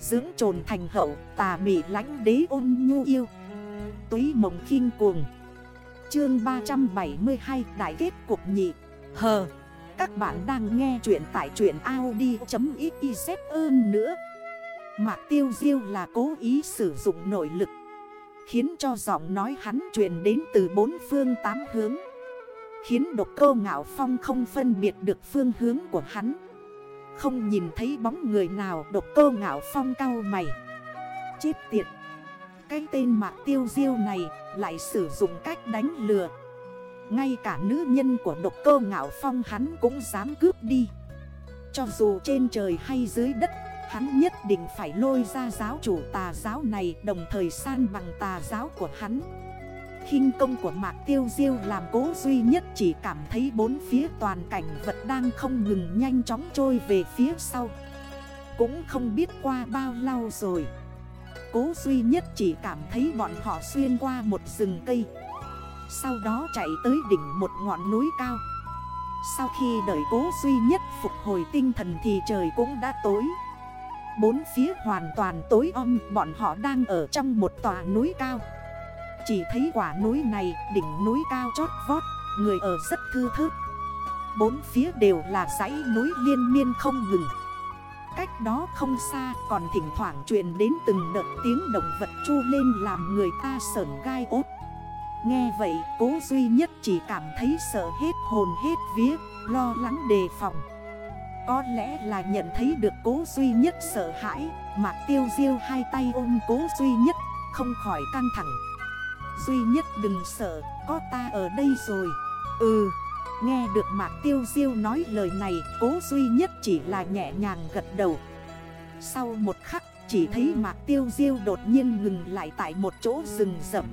Dưỡng trồn thành hậu, tà mị lánh đế ôn nhu yêu. Túy mộng khinh cuồng. Chương 372 Đại kết cục nhị. Hờ Các bạn đang nghe chuyện tại truyện Audi.xyz ơn nữa. Mạc Tiêu Diêu là cố ý sử dụng nội lực, Khiến cho giọng nói hắn truyền đến từ bốn phương tám hướng, Khiến độc cơ ngạo phong không phân biệt được phương hướng của hắn. Không nhìn thấy bóng người nào độc cơ ngạo phong cao mày. Chết tiệt. Cái tên mạc tiêu diêu này lại sử dụng cách đánh lừa. Ngay cả nữ nhân của độc cơ ngạo phong hắn cũng dám cướp đi. Cho dù trên trời hay dưới đất, Hắn nhất định phải lôi ra giáo chủ tà giáo này Đồng thời san bằng tà giáo của hắn khinh công của Mạc Tiêu Diêu làm cố duy nhất chỉ cảm thấy bốn phía toàn cảnh vật đang không ngừng nhanh chóng trôi về phía sau. Cũng không biết qua bao lâu rồi, Cố duy nhất chỉ cảm thấy bọn họ xuyên qua một rừng cây, Sau đó chạy tới đỉnh một ngọn núi cao. Sau khi đợi cố duy nhất phục hồi tinh thần thì trời cũng đã tối. Bốn phía hoàn toàn tối om, bọn họ đang ở trong một tòa núi cao chỉ thấy quả núi này, đỉnh núi cao chót vót, Người ở rất thư thớt. Bốn phía đều là dãy núi liên miên không ngừng. Cách đó không xa, còn thỉnh thoảng truyền đến từng đợt tiếng động vật chu lên làm người ta sởn gai ốt Nghe vậy, cố duy nhất chỉ cảm thấy sợ hết hồn hết vía, Lo lắng đề phòng. Có lẽ là nhận thấy được cố duy nhất sợ hãi, mà tiêu diêu hai tay ôm cố duy nhất, Không khỏi căng thẳng. Duy nhất đừng sợ, có ta ở đây rồi. Ừ, nghe được Mạc Tiêu Diêu nói lời này Cố duy nhất chỉ là nhẹ nhàng gật đầu. Sau một khắc chỉ thấy Mạc Tiêu Diêu đột nhiên ngừng lại tại một chỗ rừng rậm.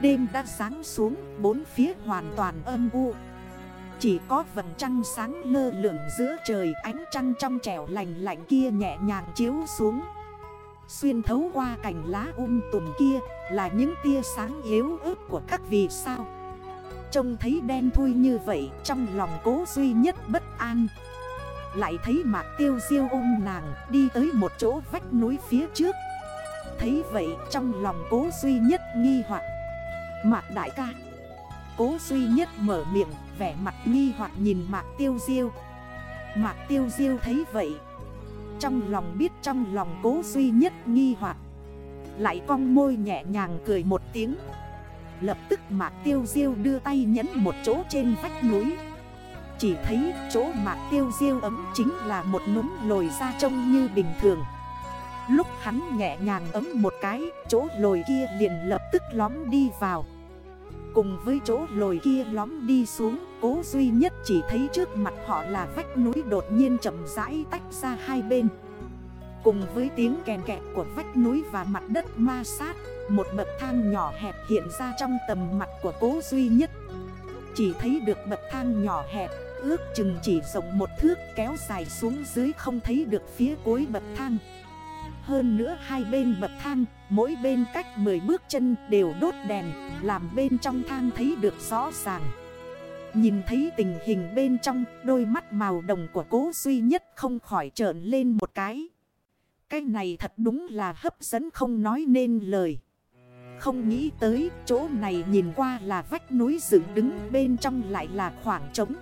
Đêm đã sáng xuống, bốn phía hoàn toàn âm u. Chỉ có vầng trăng sáng lơ lửng giữa trời Ánh trăng trong trẻo lành lạnh kia nhẹ nhàng chiếu xuống. Xuyên thấu qua cành lá um tùm kia, là những tia sáng yếu ớt của các vì sao. Trông thấy đen thui như vậy, trong lòng cố duy nhất bất an. Lại thấy mạc tiêu diêu ôm nàng, đi tới một chỗ vách núi phía trước. Thấy vậy, trong lòng cố duy nhất nghi hoặc. Mạc đại ca. Cố duy nhất mở miệng, vẻ mặt nghi hoặc nhìn mạc tiêu diêu. Mạc tiêu diêu thấy vậy trong lòng biết trong lòng cố duy nhất nghi hoặc. Lại cong môi nhẹ nhàng cười một tiếng. Lập tức mạc tiêu diêu đưa tay nhấn một chỗ trên vách núi. Chỉ thấy chỗ mạc tiêu diêu ấm chính là một núm lồi ra trông như bình thường. Lúc hắn nhẹ nhàng ấm một cái, Chỗ lồi kia liền lập tức lóm đi vào. Cùng với chỗ lồi kia lóm đi xuống, Cố duy nhất chỉ thấy trước mặt họ là vách núi đột nhiên chậm rãi tách ra hai bên. Cùng với tiếng kèn kẹt của vách núi và mặt đất ma sát, Một bậc thang nhỏ hẹp hiện ra trong tầm mặt của cố duy nhất. Chỉ thấy được bậc thang nhỏ hẹp, Ước chừng chỉ rộng một thước, kéo dài xuống dưới không thấy được phía cuối bậc thang hơn nữa hai bên bậc thang, mỗi bên cách 10 bước chân đều đốt đèn, làm bên trong thang thấy được rõ ràng. Nhìn thấy tình hình bên trong, đôi mắt màu đồng của cố duy nhất không khỏi trợn lên một cái. Cái này thật đúng là hấp dẫn không nói nên lời. Không nghĩ tới chỗ này nhìn qua là vách núi dựng đứng bên trong lại là khoảng trống.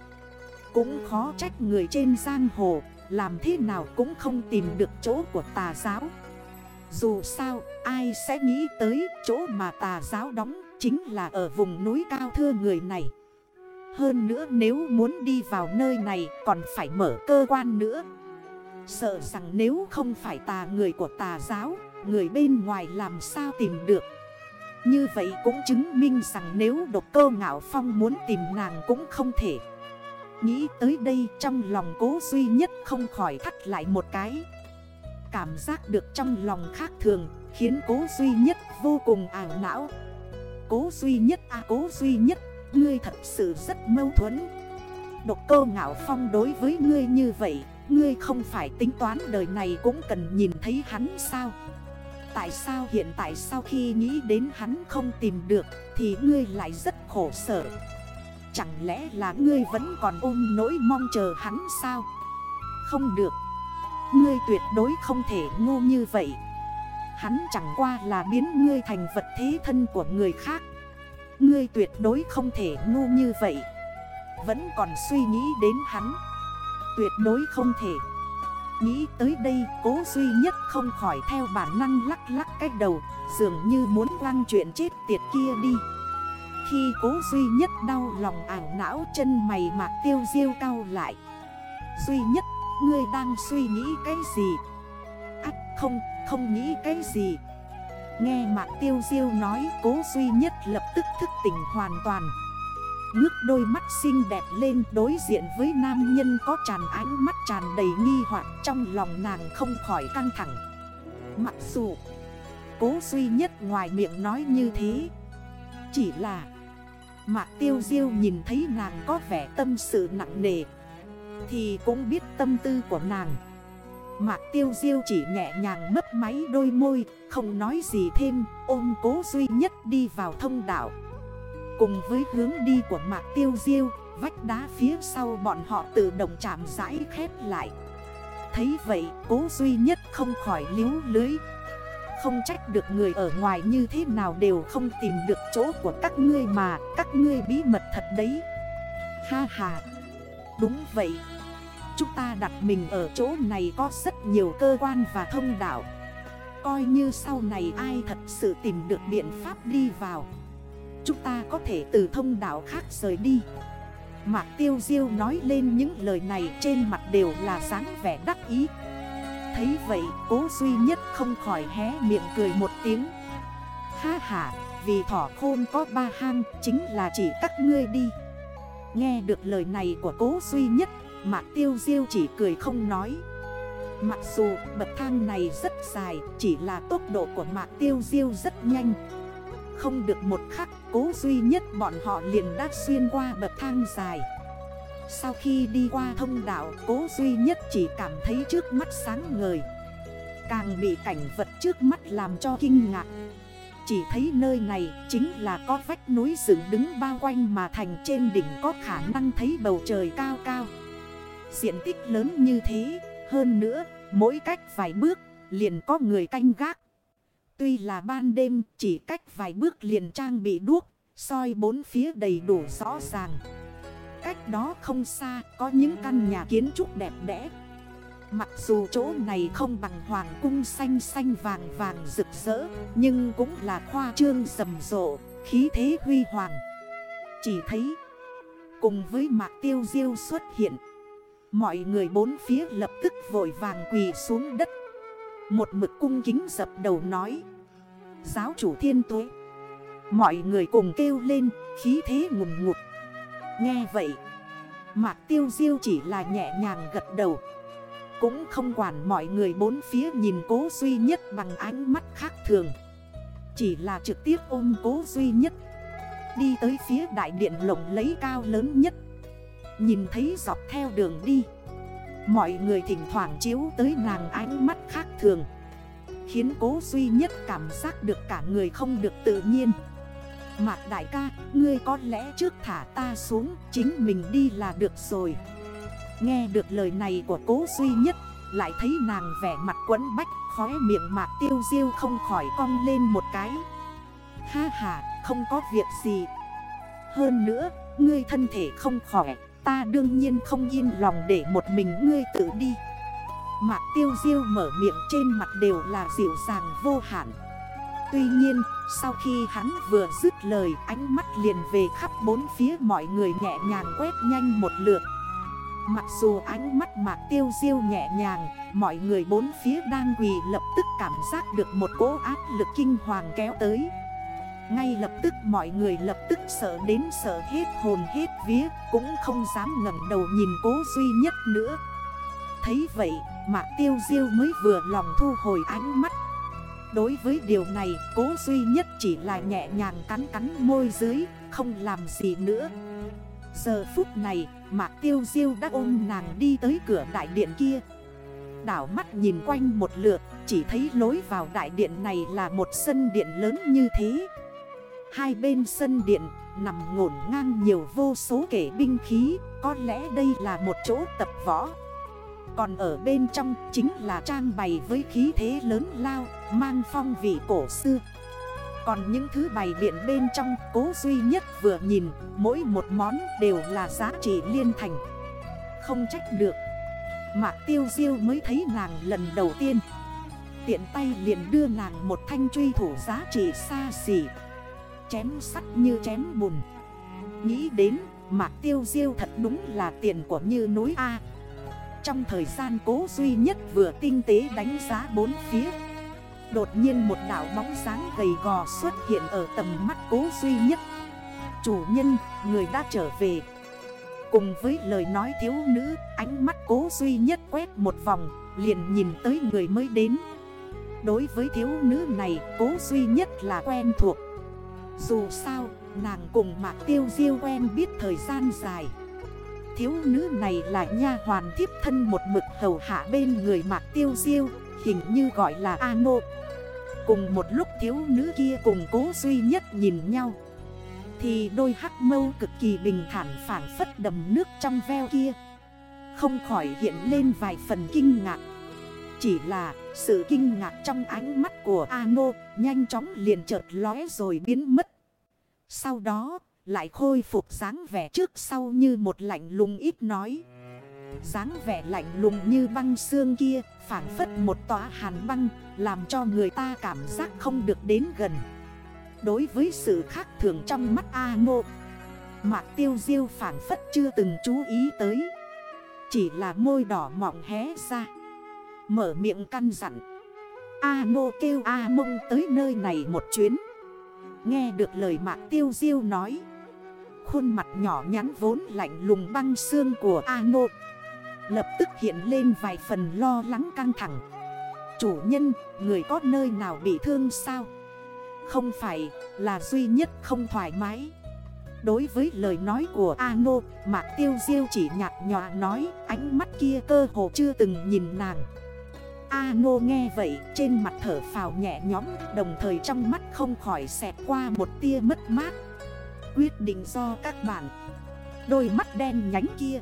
Cũng khó trách người trên giang hồ làm thế nào cũng không tìm được chỗ của tà giáo. Dù sao, ai sẽ nghĩ tới chỗ mà tà giáo đóng Chính là ở vùng núi cao thưa người này. Hơn nữa nếu muốn đi vào nơi này còn phải mở cơ quan nữa. Sợ rằng nếu không phải tà người của tà giáo, Người bên ngoài làm sao tìm được. Như vậy cũng chứng minh rằng nếu độc cơ ngạo phong muốn tìm nàng cũng không thể. Nghĩ tới đây trong lòng cố duy nhất không khỏi thắt lại một cái. Cảm giác được trong lòng khác thường Khiến cố duy nhất vô cùng ảo não. Cố duy nhất à cố duy nhất, Ngươi thật sự rất mâu thuẫn. Độc cơ ngạo phong đối với ngươi như vậy, Ngươi không phải tính toán đời này cũng cần nhìn thấy hắn sao? Tại sao hiện tại sau khi nghĩ đến hắn không tìm được Thì ngươi lại rất khổ sở? Chẳng lẽ là ngươi vẫn còn ôm nỗi mong chờ hắn sao? Không được. Ngươi tuyệt đối không thể ngu như vậy. Hắn chẳng qua là biến ngươi thành vật thế thân của người khác. Ngươi tuyệt đối không thể ngu như vậy. Vẫn còn suy nghĩ đến hắn. Tuyệt đối không thể. Nghĩ tới đây, cố duy nhất không khỏi theo bản năng lắc lắc cái đầu, Dường như muốn quăng chuyện chết tiệt kia đi. Khi cố duy nhất đau lòng ảng não chân mày mạc tiêu diêu cao lại. Duy nhất, ngươi đang suy nghĩ cái gì? À không, không nghĩ cái gì. Nghe mạc tiêu diêu nói cố duy nhất lập tức thức tỉnh hoàn toàn. Ngước đôi mắt xinh đẹp lên đối diện với nam nhân có tràn ánh mắt tràn đầy nghi hoặc Trong lòng nàng không khỏi căng thẳng. Mặc dù cố duy nhất ngoài miệng nói như thế Chỉ là Mạc tiêu diêu nhìn thấy nàng có vẻ tâm sự nặng nề, Thì cũng biết tâm tư của nàng. Mạc tiêu diêu chỉ nhẹ nhàng mấp máy đôi môi, Không nói gì thêm, Ôm cố duy nhất đi vào thông đạo. Cùng với hướng đi của mạc tiêu diêu, Vách đá phía sau bọn họ tự động chạm rãi khép lại. Thấy vậy, cố duy nhất không khỏi liếu lưới không trách được người ở ngoài như thế nào đều không tìm được chỗ của các ngươi mà Các ngươi bí mật thật đấy. Ha ha. Đúng vậy. Chúng ta đặt mình ở chỗ này có rất nhiều cơ quan và thông đạo. Coi như sau này ai thật sự tìm được biện pháp đi vào, Chúng ta có thể từ thông đạo khác rời đi. Mạc Tiêu Diêu nói lên những lời này trên mặt đều là dáng vẻ đắc ý. Thấy vậy, cố duy nhất không khỏi hé miệng cười một tiếng. Ha ha, vì thỏ khôn có ba hang, chính là chỉ các ngươi đi. Nghe được lời này của cố duy nhất, Mạc Tiêu Diêu chỉ cười không nói. Mặc dù bậc thang này rất dài, Chỉ là tốc độ của Mạc Tiêu Diêu rất nhanh. Không được một khắc, cố duy nhất bọn họ liền đã xuyên qua bậc thang dài. Sau khi đi qua thông đạo cố duy nhất chỉ cảm thấy trước mắt sáng ngời Càng bị cảnh vật trước mắt làm cho kinh ngạc Chỉ thấy nơi này chính là có vách núi dựng đứng bao quanh mà thành trên đỉnh có khả năng thấy bầu trời cao cao Diện tích lớn như thế, hơn nữa, mỗi cách vài bước, liền có người canh gác. Tuy là ban đêm, chỉ cách vài bước liền trang bị đuốc, soi bốn phía đầy đủ rõ ràng. Cách đó không xa, có những căn nhà kiến trúc đẹp đẽ. Mặc dù chỗ này không bằng hoàng cung xanh xanh vàng vàng rực rỡ, nhưng cũng là khoa trương rầm rộ, khí thế huy hoàng. Chỉ thấy, cùng với mạc tiêu diêu xuất hiện. Mọi người bốn phía lập tức vội vàng quỳ xuống đất Một mực cung kính dập đầu nói Giáo chủ thiên tuế Mọi người cùng kêu lên khí thế ngùm ngụt Nghe vậy, Mạc tiêu diêu chỉ là nhẹ nhàng gật đầu. Cũng không quản mọi người bốn phía nhìn cố duy nhất bằng ánh mắt khác thường. Chỉ là trực tiếp ôm cố duy nhất. Đi tới phía đại điện lộng lấy cao lớn nhất. Nhìn thấy dọc theo đường đi, Mọi người thỉnh thoảng chiếu tới nàng ánh mắt khác thường, Khiến cố duy nhất cảm giác được cả người không được tự nhiên. Mạc đại ca, ngươi có lẽ trước thả ta xuống Chính mình đi là được rồi. Nghe được lời này của cố duy nhất Lại thấy nàng vẻ mặt quấn bách Khóe miệng mạc tiêu diêu không khỏi cong lên một cái. Ha ha, không có việc gì. Hơn nữa, ngươi thân thể không khỏe Ta đương nhiên không yên lòng để một mình ngươi tự đi. Mạc tiêu diêu mở miệng trên mặt đều là dịu dàng vô hạn. Tuy nhiên, sau khi hắn vừa dứt lời, ánh mắt liền về khắp bốn phía, mọi người nhẹ nhàng quét nhanh một lượt. Mặc dù ánh mắt mạc tiêu diêu nhẹ nhàng, Mọi người bốn phía đang quỳ lập tức cảm giác được một cỗ áp lực kinh hoàng kéo tới. Ngay lập tức mọi người lập tức sợ đến sợ hết hồn hết vía, Cũng không dám ngẩng đầu nhìn cố duy nhất nữa. Thấy vậy Mạc Tiêu Diêu mới vừa lòng thu hồi ánh mắt Đối với điều này, cố duy nhất chỉ là nhẹ nhàng cắn cắn môi dưới, Không làm gì nữa. Giờ phút này, Mạc Tiêu Diêu đã ôm nàng đi tới cửa đại điện kia. Đảo mắt nhìn quanh một lượt, Chỉ thấy lối vào đại điện này là một sân điện lớn như thế. Hai bên sân điện, nằm ngổn ngang nhiều vô số kể binh khí, Có lẽ đây là một chỗ tập võ. Còn ở bên trong chính là trang bày với khí thế lớn lao. Mang phong vị cổ xưa. Còn những thứ bày biện bên trong, cố duy nhất vừa nhìn, Mỗi một món đều là giá trị liên thành. Không trách được. Mạc tiêu diêu mới thấy nàng lần đầu tiên. Tiện tay liền đưa nàng một thanh truy thủ giá trị xa xỉ. Chém sắt như chém bùn. Nghĩ đến, Mạc tiêu diêu thật đúng là tiền của như núi A. Trong thời gian cố duy nhất vừa tinh tế đánh giá bốn phía Đột nhiên một đảo bóng sáng gầy gò xuất hiện ở tầm mắt cố duy nhất Chủ nhân, người đã trở về Cùng với lời nói thiếu nữ, ánh mắt cố duy nhất quét một vòng, liền nhìn tới người mới đến. Đối với thiếu nữ này, cố duy nhất là quen thuộc. Dù sao, nàng cùng mạc tiêu diêu quen biết thời gian dài. Thiếu nữ này là nha hoàn thiếp thân một mực hầu hạ bên người mạc tiêu diêu, hình như gọi là Ano. Cùng một lúc thiếu nữ kia cùng cố duy nhất nhìn nhau. Thì đôi hắc mâu cực kỳ bình thản phản phất đầm nước trong veo kia. Không khỏi hiện lên vài phần kinh ngạc. Chỉ là sự kinh ngạc trong ánh mắt của Ano Nhanh chóng liền chợt lóe rồi biến mất. Sau đó, lại khôi phục dáng vẻ trước sau như một lạnh lùng ít nói dáng vẻ lạnh lùng như băng xương kia Phản phất một tòa hàn băng, Làm cho người ta cảm giác không được đến gần. Đối với sự khác thường trong mắt A Ngô, Mạc tiêu diêu phản phất chưa từng chú ý tới. Chỉ là môi đỏ mọng hé ra, Mở miệng căn dặn. A Ngô kêu A mông tới nơi này một chuyến. Nghe được lời mạc tiêu diêu nói, Khuôn mặt nhỏ nhắn vốn lạnh lùng băng xương của A Ngô. Lập tức hiện lên vài phần lo lắng căng thẳng. Chủ nhân, người có nơi nào bị thương sao? Không phải là duy nhất không thoải mái. Đối với lời nói của Ano Mạc Tiêu Diêu chỉ nhạt nhòa nói Ánh mắt kia cơ hồ chưa từng nhìn nàng. Ano nghe vậy trên mặt thở phào nhẹ nhõm Đồng thời trong mắt không khỏi xẹt qua một tia mất mát. Quyết định do các bạn. Đôi mắt đen nhánh kia.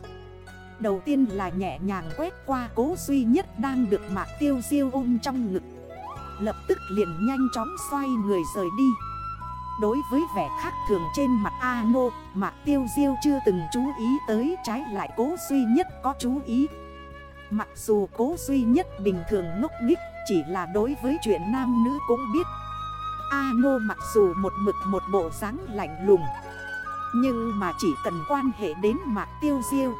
Đầu tiên là nhẹ nhàng quét qua cố duy nhất đang được Mạc Tiêu Diêu ôm trong ngực. Lập tức liền nhanh chóng xoay người rời đi. Đối với vẻ khác thường trên mặt A-nô, Mạc Tiêu Diêu chưa từng chú ý tới trái lại cố duy nhất có chú ý. Mặc dù cố duy nhất bình thường ngốc nghích Chỉ là đối với chuyện nam nữ cũng biết. A-nô mặc dù một mực một bộ dáng lạnh lùng, Nhưng mà chỉ cần quan hệ đến Mạc Tiêu Diêu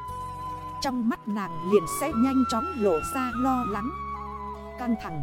trong mắt nàng liền sẽ nhanh chóng lộ ra lo lắng. Căng thẳng.